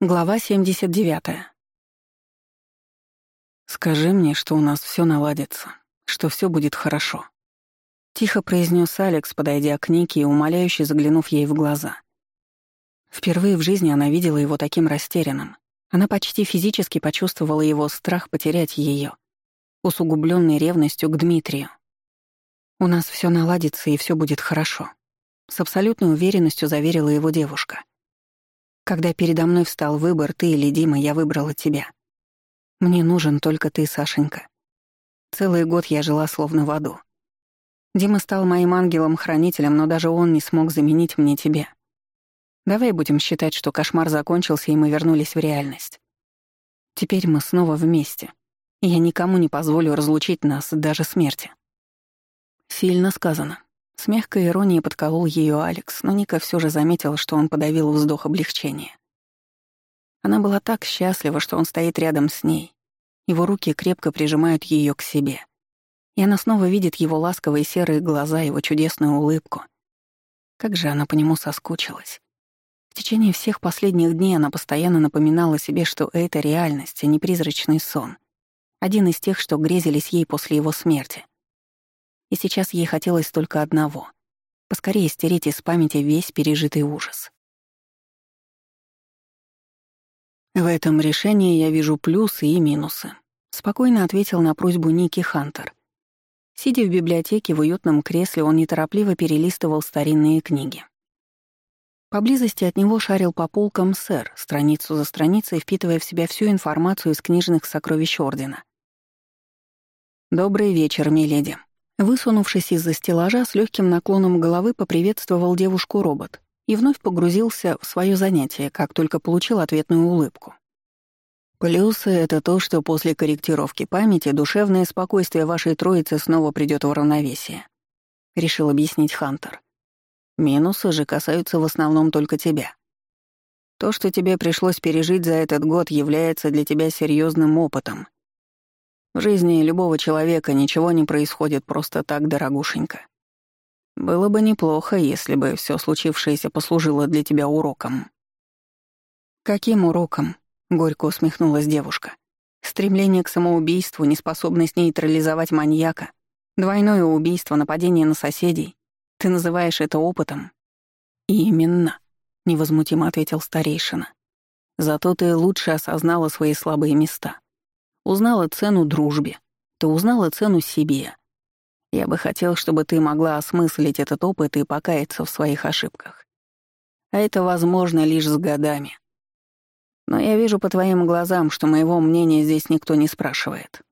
Глава 79. «Скажи мне, что у нас все наладится, что все будет хорошо», — тихо произнес Алекс, подойдя к Нике и умоляюще заглянув ей в глаза. Впервые в жизни она видела его таким растерянным. Она почти физически почувствовала его страх потерять ее, усугубленный ревностью к Дмитрию. «У нас все наладится и все будет хорошо», — с абсолютной уверенностью заверила его девушка. Когда передо мной встал выбор, ты или Дима, я выбрала тебя. Мне нужен только ты, Сашенька. Целый год я жила словно в аду. Дима стал моим ангелом-хранителем, но даже он не смог заменить мне тебя. Давай будем считать, что кошмар закончился, и мы вернулись в реальность. Теперь мы снова вместе. И я никому не позволю разлучить нас, даже смерти. Сильно сказано. С мягкой иронией подколол ее Алекс, но Ника все же заметила, что он подавил вздох облегчения. Она была так счастлива, что он стоит рядом с ней. Его руки крепко прижимают ее к себе. И она снова видит его ласковые серые глаза, его чудесную улыбку. Как же она по нему соскучилась. В течение всех последних дней она постоянно напоминала себе, что это реальность, а не призрачный сон. Один из тех, что грезились ей после его смерти и сейчас ей хотелось только одного — поскорее стереть из памяти весь пережитый ужас. «В этом решении я вижу плюсы и минусы», — спокойно ответил на просьбу Ники Хантер. Сидя в библиотеке в уютном кресле, он неторопливо перелистывал старинные книги. Поблизости от него шарил по полкам сэр, страницу за страницей, впитывая в себя всю информацию из книжных сокровищ Ордена. «Добрый вечер, миледи», Высунувшись из-за стеллажа, с легким наклоном головы поприветствовал девушку робот и вновь погрузился в свое занятие, как только получил ответную улыбку. Плюсы — это то, что после корректировки памяти душевное спокойствие вашей троицы снова придет в равновесие, — решил объяснить Хантер. Минусы же касаются в основном только тебя. То, что тебе пришлось пережить за этот год, является для тебя серьезным опытом — в жизни любого человека ничего не происходит просто так, дорогушенька. Было бы неплохо, если бы все случившееся послужило для тебя уроком». «Каким уроком?» — горько усмехнулась девушка. «Стремление к самоубийству, неспособность нейтрализовать маньяка, двойное убийство, нападение на соседей. Ты называешь это опытом?» «Именно», — невозмутимо ответил старейшина. «Зато ты лучше осознала свои слабые места» Узнала цену дружбе. Ты узнала цену себе. Я бы хотел, чтобы ты могла осмыслить этот опыт и покаяться в своих ошибках. А это возможно лишь с годами. Но я вижу по твоим глазам, что моего мнения здесь никто не спрашивает.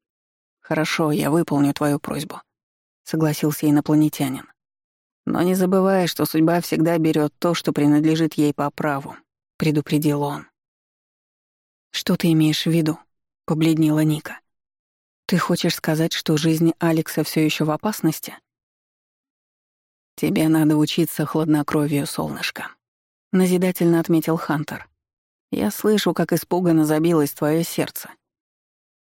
Хорошо, я выполню твою просьбу, — согласился инопланетянин. Но не забывай, что судьба всегда берет то, что принадлежит ей по праву, — предупредил он. Что ты имеешь в виду? — побледнела Ника. «Ты хочешь сказать, что жизнь Алекса все еще в опасности?» «Тебе надо учиться хладнокровию, солнышко», — назидательно отметил Хантер. «Я слышу, как испуганно забилось твое сердце.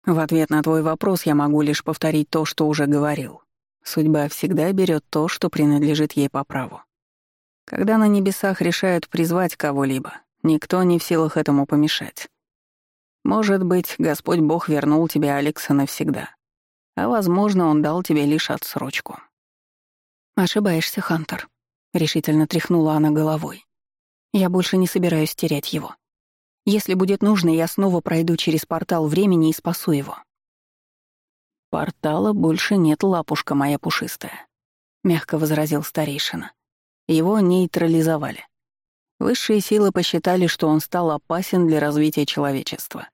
В ответ на твой вопрос я могу лишь повторить то, что уже говорил. Судьба всегда берет то, что принадлежит ей по праву. Когда на небесах решают призвать кого-либо, никто не в силах этому помешать. Может быть, Господь Бог вернул тебе Алекса навсегда. А, возможно, он дал тебе лишь отсрочку». «Ошибаешься, Хантер», — решительно тряхнула она головой. «Я больше не собираюсь терять его. Если будет нужно, я снова пройду через портал времени и спасу его». «Портала больше нет, лапушка моя пушистая», — мягко возразил старейшина. «Его нейтрализовали. Высшие силы посчитали, что он стал опасен для развития человечества»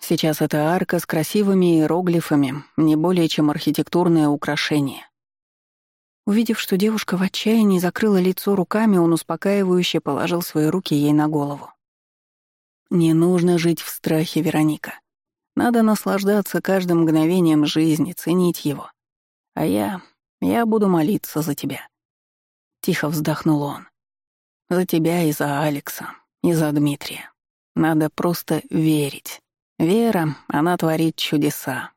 Сейчас эта арка с красивыми иероглифами, не более чем архитектурное украшение. Увидев, что девушка в отчаянии закрыла лицо руками, он успокаивающе положил свои руки ей на голову. «Не нужно жить в страхе, Вероника. Надо наслаждаться каждым мгновением жизни, ценить его. А я... я буду молиться за тебя». Тихо вздохнул он. «За тебя и за Алекса, и за Дмитрия. Надо просто верить». Вера, она творит чудеса.